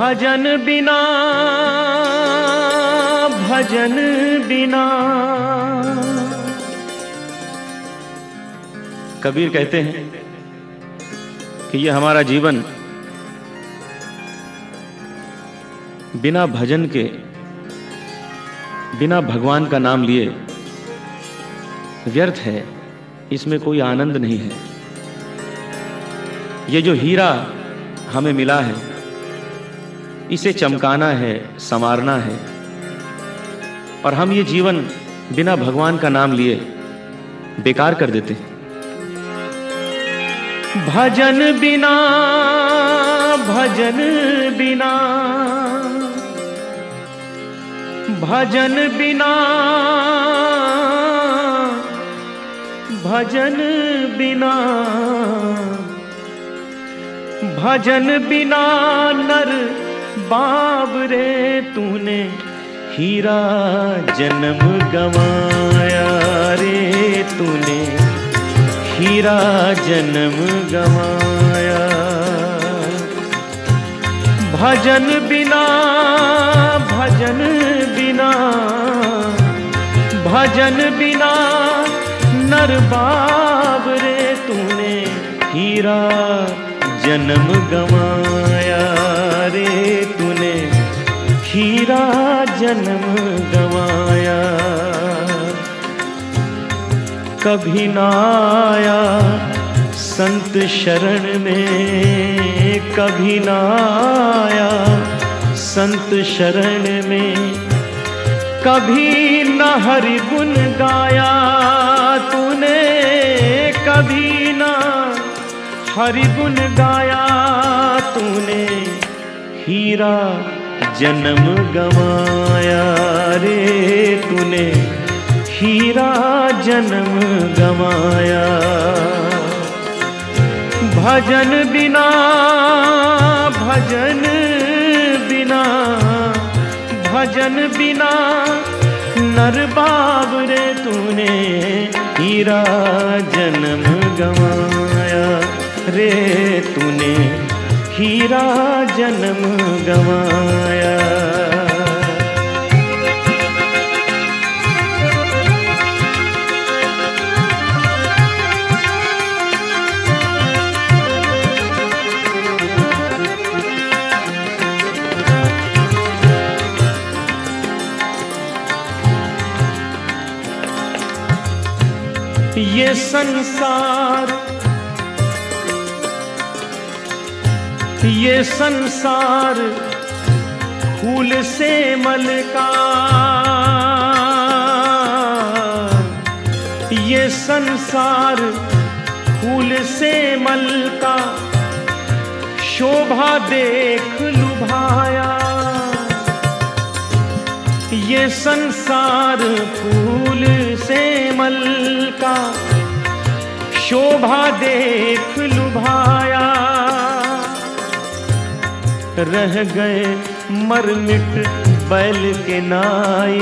भजन बिना भजन बिना। कबीर कहते हैं कि यह हमारा जीवन बिना भजन के, बिना भगवान का नाम लिए व्यर्थ है। इसमें कोई आनंद नहीं है। ये जो हीरा हमें मिला है इसे चमकाना है, संवारना है। और हम ये जीवन बिना भगवान का नाम लिए बेकार कर देते भजन बिना भजन बिना भजन बिना भजन बिना भजन बिना नर बाबरे तूने हीरा जन्म गवाया रे तूने हीरा जन्म गवाया। भजन बिना भजन बिना भजन बिना नर बाब रे तूने हीरा जन्म गवाया। हीरा जन्म गवाया। कभी ना आया संत शरण में, कभी ना आया संत शरण में। कभी न हरि गुण गाया तूने, कभी ना हरि गुण गाया तूने। हीरा जन्म गवाया रे तूने, हीरा जन्म गवाया। भजन बिना भजन बिना भजन बिना नर बाब रे तूने, हीरा जन्म गवाया रे तूने, हीरा जन्म गवाया। संसार। ये संसार फूल से मलका ये संसार फूल से मलका शोभा देख लुभाया। ये संसार फूल से मल का शोभा देख लुभाया। रह गए मर मिट बैल के नाई।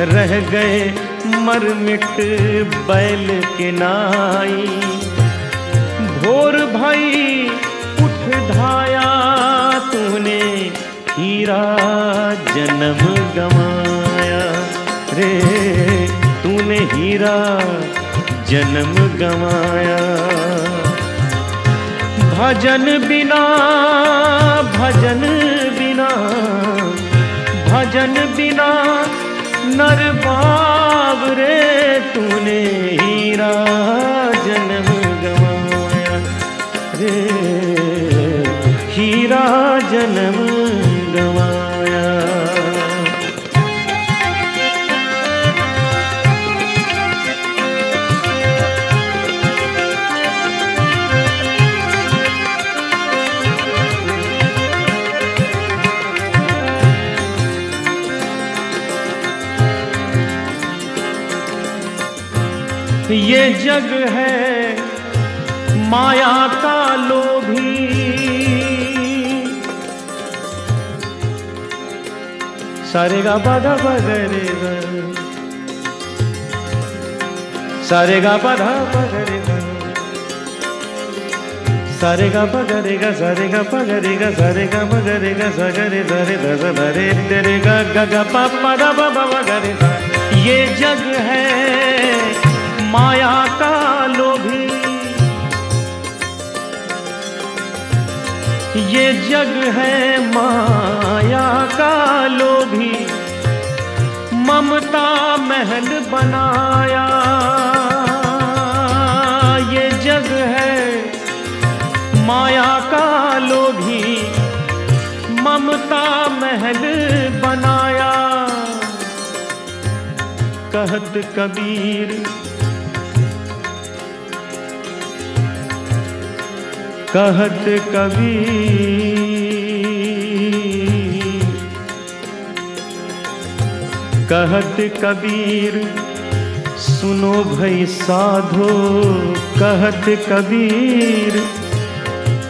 रह गए मर मिट बैल के नाई। भोर भाई उठ धाया, तूने हीरा जन्म गवाया। रे, तूने हीरा जन्म गवाया। भजन बिना भजन बिना भजन बिना नर बाब ये जग है माया का लोभी। सारे गा पधा पगरे ग सारे गा पधा पगरे ग सारे गा पगरे गा सारे गा पगरे गा सारे गा मगरे गा सगरे धरे धस धरे तेरे गा गा गा, पा पा, दा, बा मगरे ये जग है माया का लोभी। ये जग है माया का लोभी। ममता महल बनाया। ये जग है माया का लोभी। ममता महल बनाया। कहत कबीर कहत कबीर कहत कबीर, सुनो भई साधो, कहत कबीर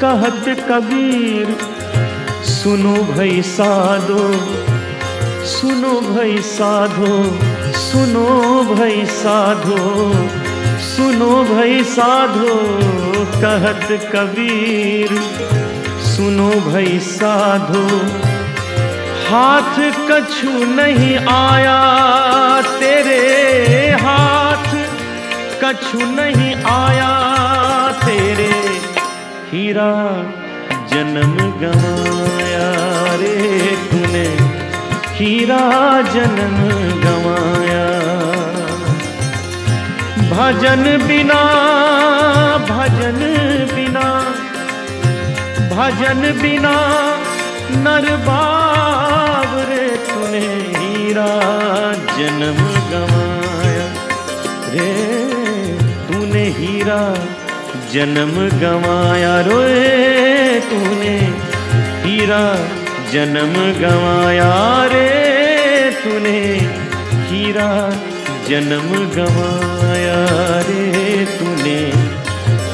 कहत कबीर, सुनो भई साधो, सुनो भई साधो, सुनो भई साधो। सुनो भई साधो, कहत कबीर। सुनो भई साधो, हाथ कछु नहीं आया तेरे हाथ। कछु नहीं आया तेरे हीरा जन्म गवाया रे तूने। हीरा जन्म भजन बिना भजन बिना भजन बिना नर रे तूने हीरा जन्म गवाया। रे, तूने हीरा जन्म गवाया। रोए, तूने हीरा जन्म गवाया। रे, तूने हीरा जन्म गवाया रे तूने।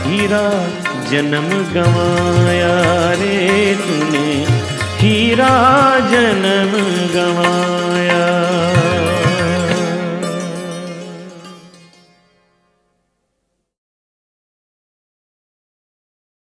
हीरा जन्म गवाया रे तूने। हीरा जन्म